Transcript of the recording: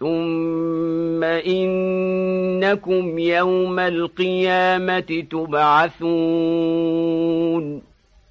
ثم إنكم يوم القيامة تبعثون